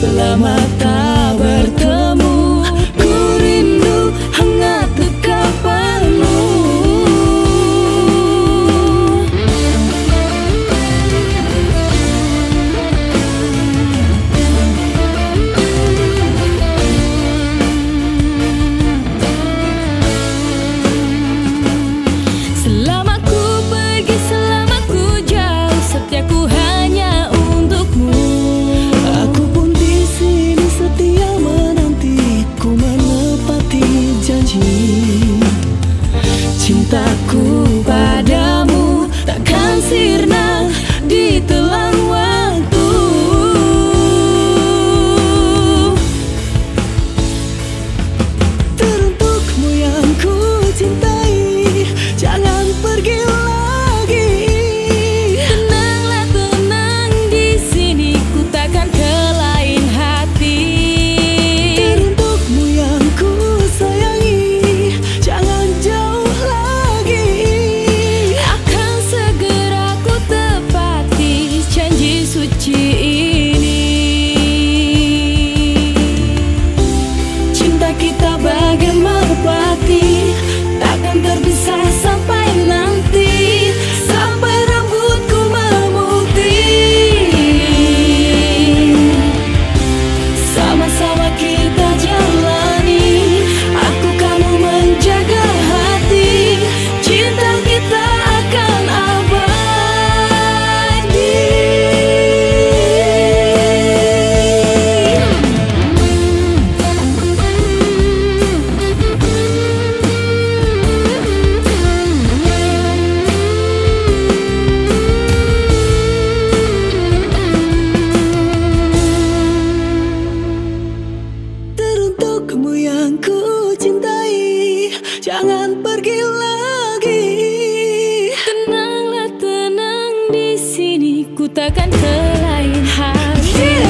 Selamat tinta. akan ke lain hari. Yeah.